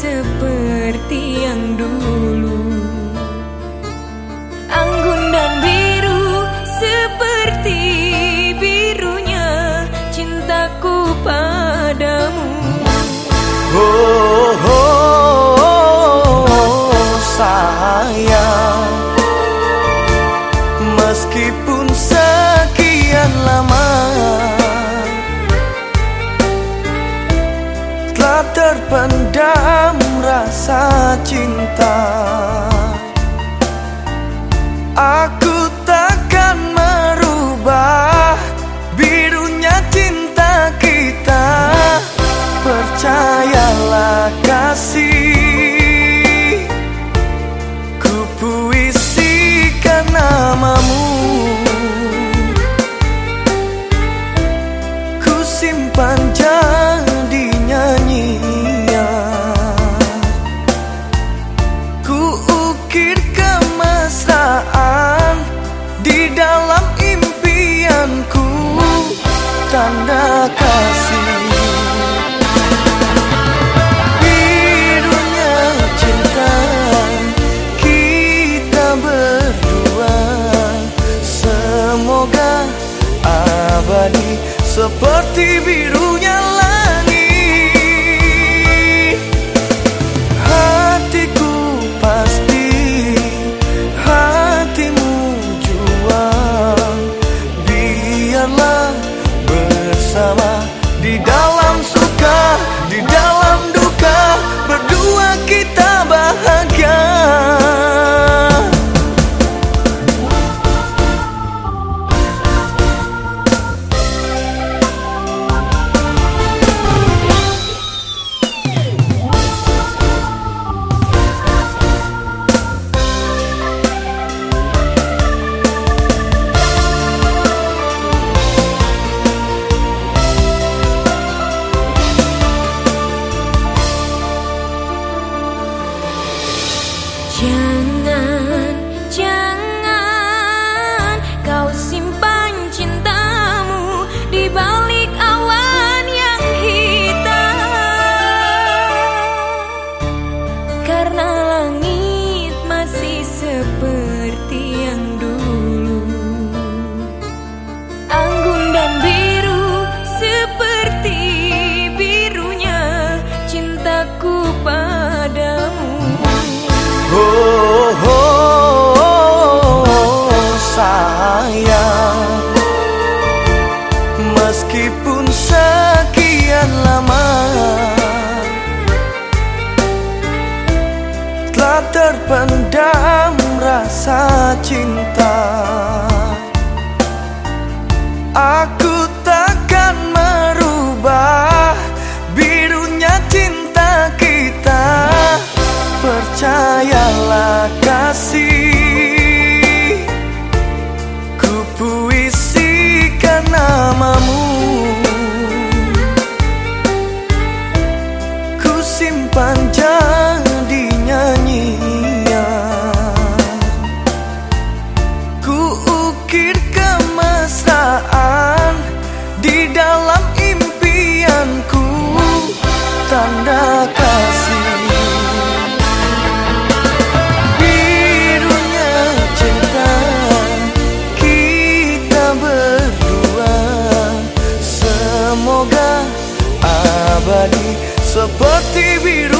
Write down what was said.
seperti yang dulu. Anggun dan biru seperti birunya cintaku padamu. Oh, Aku takkan merubah birunya cinta kita. Percayalah kasih Ku ukir kemesraan Di dalam impianku. Tanda kasih. Birunya cinta. Kita berdua. Semoga abadi seperti birunya terpendam rasa cinta. Aku takkan merubah birunya cinta kita. Percayalah kasih. Ku puisikan namamu. Ku simpan abadi seperti birunya